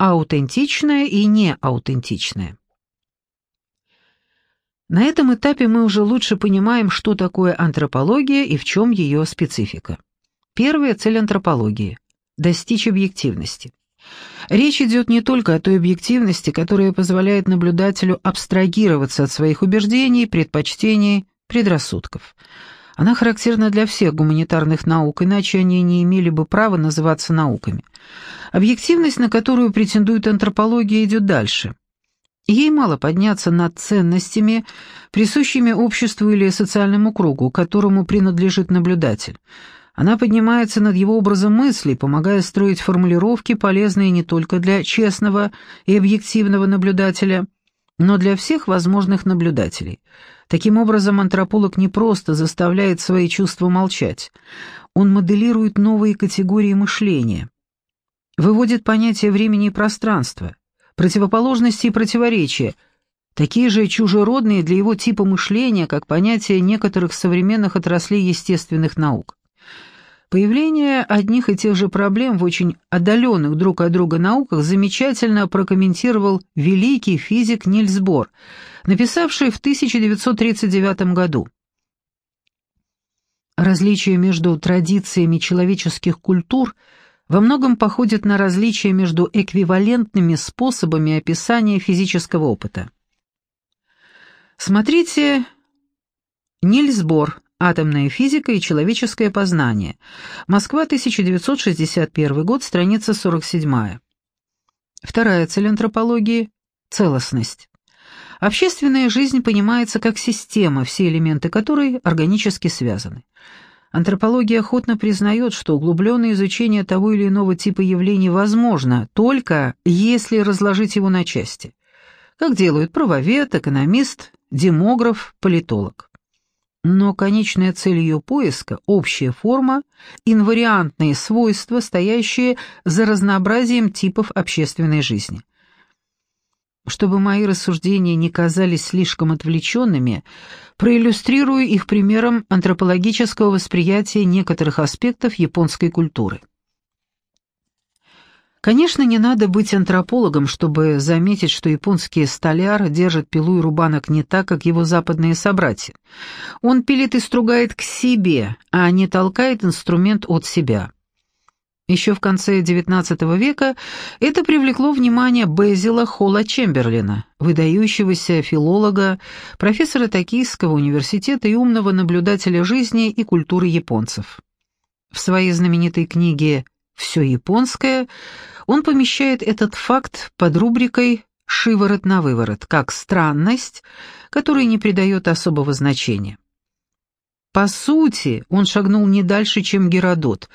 аутентичное и неаутентичное. На этом этапе мы уже лучше понимаем, что такое антропология и в чем ее специфика. Первая цель антропологии – достичь объективности. Речь идет не только о той объективности, которая позволяет наблюдателю абстрагироваться от своих убеждений, предпочтений, предрассудков. Она характерна для всех гуманитарных наук, иначе они не имели бы права называться науками. Объективность, на которую претендует антропология, идет дальше. Ей мало подняться над ценностями, присущими обществу или социальному кругу, которому принадлежит наблюдатель. Она поднимается над его образом мысли, помогая строить формулировки, полезные не только для честного и объективного наблюдателя, но для всех возможных наблюдателей. Таким образом, антрополог не просто заставляет свои чувства молчать, он моделирует новые категории мышления, выводит понятие времени и пространства, противоположности и противоречия, такие же чужеродные для его типа мышления, как понятие некоторых современных отраслей естественных наук. Появление одних и тех же проблем в очень отдаленных друг от друга науках замечательно прокомментировал великий физик Нильс Бор, написавший в 1939 году. Различие между традициями человеческих культур – во многом походит на различия между эквивалентными способами описания физического опыта. Смотрите Нильс Бор «Атомная физика и человеческое познание». Москва, 1961 год, страница 47. Вторая цель антропологии – целостность. Общественная жизнь понимается как система, все элементы которой органически связаны. Антропология охотно признает, что углубленное изучение того или иного типа явлений возможно, только если разложить его на части, как делают правовед, экономист, демограф, политолог. Но конечная цель ее поиска – общая форма, инвариантные свойства, стоящие за разнообразием типов общественной жизни. Чтобы мои рассуждения не казались слишком отвлеченными, проиллюстрирую их примером антропологического восприятия некоторых аспектов японской культуры. Конечно, не надо быть антропологом, чтобы заметить, что японский столяр держит пилу и рубанок не так, как его западные собратья. Он пилит и стругает к себе, а не толкает инструмент от себя. Еще в конце XIX века это привлекло внимание Безила Холла Чемберлина, выдающегося филолога, профессора Токийского университета и умного наблюдателя жизни и культуры японцев. В своей знаменитой книге «Все японское» он помещает этот факт под рубрикой «Шиворот на выворот», как странность, которой не придает особого значения. По сути, он шагнул не дальше, чем Геродот,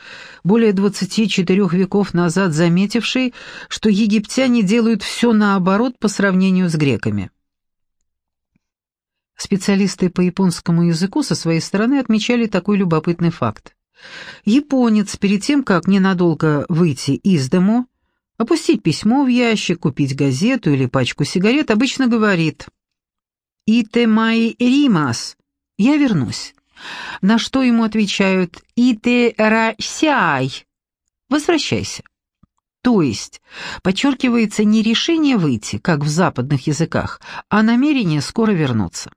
более 24 веков назад заметивший, что египтяне делают все наоборот по сравнению с греками. Специалисты по японскому языку со своей стороны отмечали такой любопытный факт. Японец перед тем, как ненадолго выйти из дому, опустить письмо в ящик, купить газету или пачку сигарет, обычно говорит «Ите май римас» — «Я вернусь». На что ему отвечают «Ите расяй» — «Возвращайся». То есть подчеркивается не решение выйти, как в западных языках, а намерение скоро вернуться.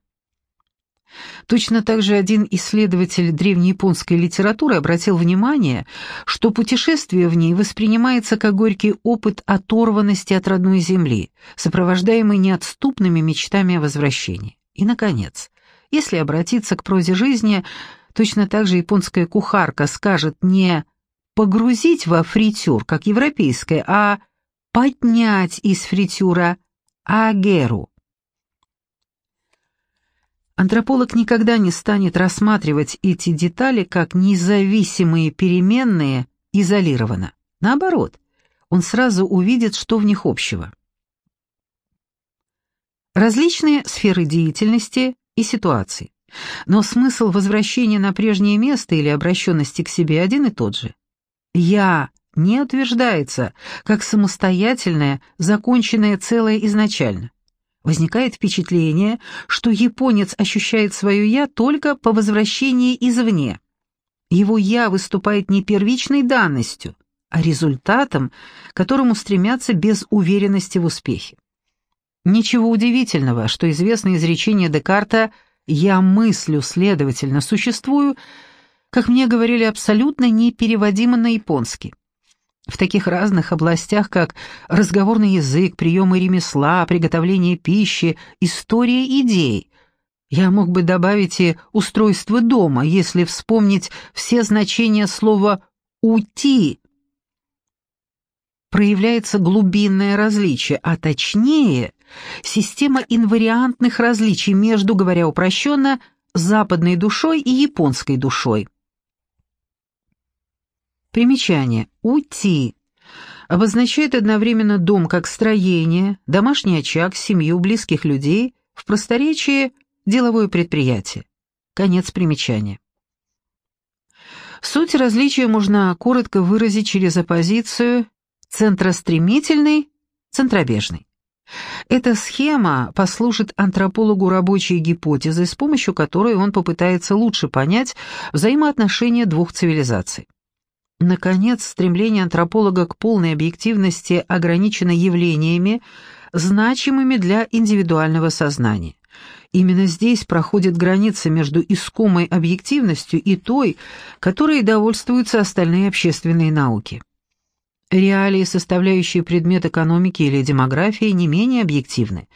Точно так же один исследователь древнеяпонской литературы обратил внимание, что путешествие в ней воспринимается как горький опыт оторванности от родной земли, сопровождаемый неотступными мечтами о возвращении. И, наконец, если обратиться к прозе жизни, точно так же японская кухарка скажет не «погрузить во фритюр», как европейская, а «поднять из фритюра агеру». Антрополог никогда не станет рассматривать эти детали как независимые переменные изолированно. Наоборот, он сразу увидит, что в них общего. Различные сферы деятельности и ситуаций. Но смысл возвращения на прежнее место или обращенности к себе один и тот же. «Я» не утверждается как самостоятельное, законченное целое изначально. Возникает впечатление, что японец ощущает свое «я» только по возвращении извне. Его «я» выступает не первичной данностью, а результатом, к которому стремятся без уверенности в успехе. Ничего удивительного, что известное изречение Декарта «я мыслю, следовательно, существую», как мне говорили, абсолютно непереводимо на японский. В таких разных областях, как разговорный язык, приемы ремесла, приготовление пищи, история идей. Я мог бы добавить и устройство дома, если вспомнить все значения слова «ути». Проявляется глубинное различие, а точнее, система инвариантных различий между, говоря упрощенно, западной душой и японской душой. Примечание. Ути обозначает одновременно дом как строение, домашний очаг, семью, близких людей, в просторечии деловое предприятие. Конец примечания. Суть различия можно коротко выразить через оппозицию центростремительный, центробежный. Эта схема послужит антропологу рабочей гипотезой, с помощью которой он попытается лучше понять взаимоотношения двух цивилизаций. Наконец, стремление антрополога к полной объективности ограничено явлениями, значимыми для индивидуального сознания. Именно здесь проходит граница между искомой объективностью и той, которой довольствуются остальные общественные науки. Реалии, составляющие предмет экономики или демографии, не менее объективны,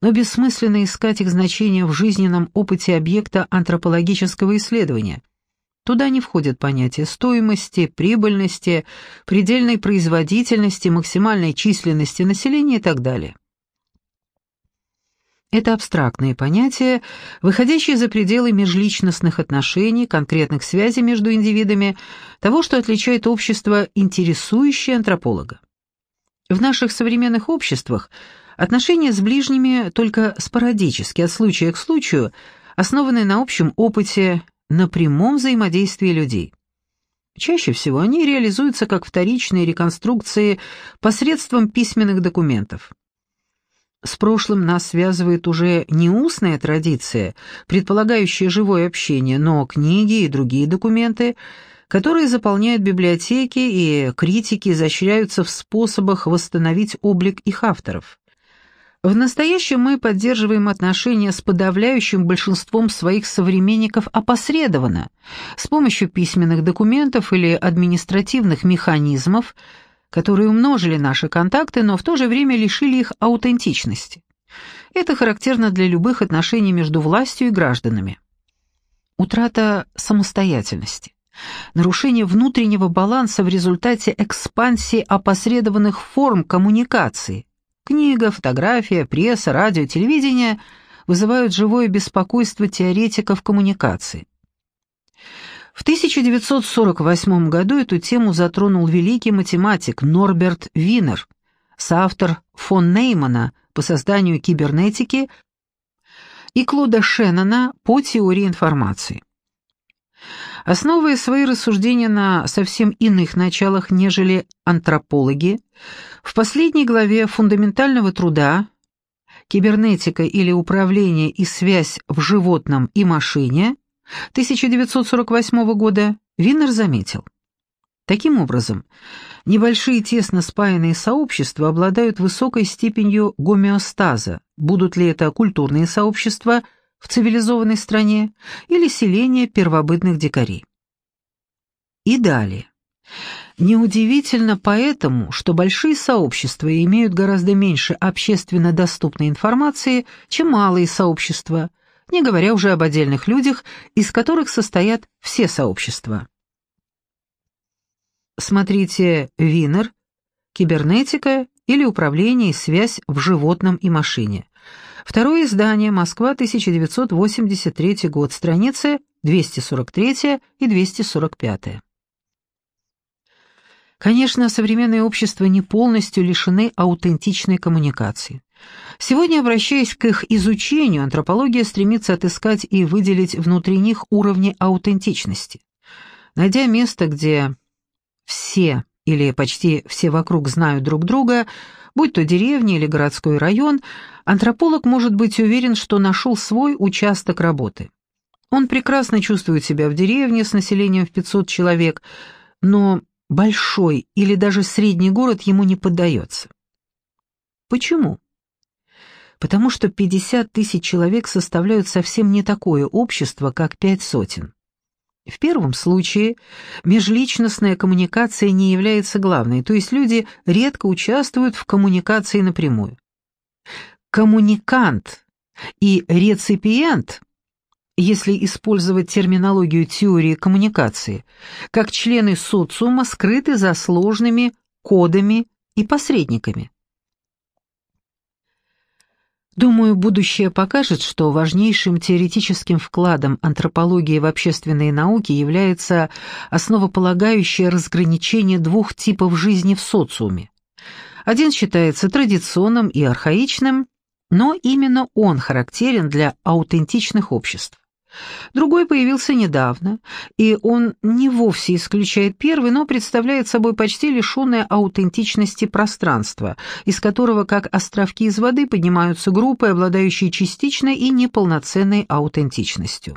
но бессмысленно искать их значение в жизненном опыте объекта антропологического исследования – Туда не входят понятия стоимости, прибыльности, предельной производительности, максимальной численности населения и так далее. Это абстрактные понятия, выходящие за пределы межличностных отношений, конкретных связей между индивидами, того, что отличает общество, интересующее антрополога. В наших современных обществах отношения с ближними только спорадически, от случая к случаю, основаны на общем опыте, на прямом взаимодействии людей. Чаще всего они реализуются как вторичные реконструкции посредством письменных документов. С прошлым нас связывает уже не устная традиция, предполагающая живое общение, но книги и другие документы, которые заполняют библиотеки, и критики изощряются в способах восстановить облик их авторов. В настоящем мы поддерживаем отношения с подавляющим большинством своих современников опосредованно, с помощью письменных документов или административных механизмов, которые умножили наши контакты, но в то же время лишили их аутентичности. Это характерно для любых отношений между властью и гражданами. Утрата самостоятельности. Нарушение внутреннего баланса в результате экспансии опосредованных форм коммуникации – Книга, фотография, пресса, радио, телевидение вызывают живое беспокойство теоретиков коммуникации. В 1948 году эту тему затронул великий математик Норберт Винер, соавтор фон Неймана по созданию кибернетики и Клода Шеннона по теории информации. Основывая свои рассуждения на совсем иных началах, нежели антропологи, в последней главе фундаментального труда «Кибернетика или управление и связь в животном и машине» 1948 года Виннер заметил. Таким образом, небольшие тесно спаянные сообщества обладают высокой степенью гомеостаза, будут ли это культурные сообщества – в цивилизованной стране или селение первобытных дикарей. И далее. Неудивительно поэтому, что большие сообщества имеют гораздо меньше общественно доступной информации, чем малые сообщества, не говоря уже об отдельных людях, из которых состоят все сообщества. Смотрите Винер, «Кибернетика или управление и связь в животном и машине», Второе издание, Москва, 1983 год, страницы 243 и 245. Конечно, современные общества не полностью лишены аутентичной коммуникации. Сегодня, обращаясь к их изучению, антропология стремится отыскать и выделить внутри них уровни аутентичности. Найдя место, где все или почти все вокруг знают друг друга, будь то деревня или городской район, антрополог может быть уверен, что нашел свой участок работы. Он прекрасно чувствует себя в деревне с населением в 500 человек, но большой или даже средний город ему не поддается. Почему? Потому что 50 тысяч человек составляют совсем не такое общество, как пять сотен. В первом случае межличностная коммуникация не является главной, то есть люди редко участвуют в коммуникации напрямую. Коммуникант и реципиент, если использовать терминологию теории коммуникации, как члены социума скрыты за сложными кодами и посредниками. Думаю, будущее покажет, что важнейшим теоретическим вкладом антропологии в общественные науки является основополагающее разграничение двух типов жизни в социуме. Один считается традиционным и архаичным, но именно он характерен для аутентичных обществ. Другой появился недавно, и он не вовсе исключает первый, но представляет собой почти лишенное аутентичности пространство, из которого, как островки из воды, поднимаются группы, обладающие частичной и неполноценной аутентичностью.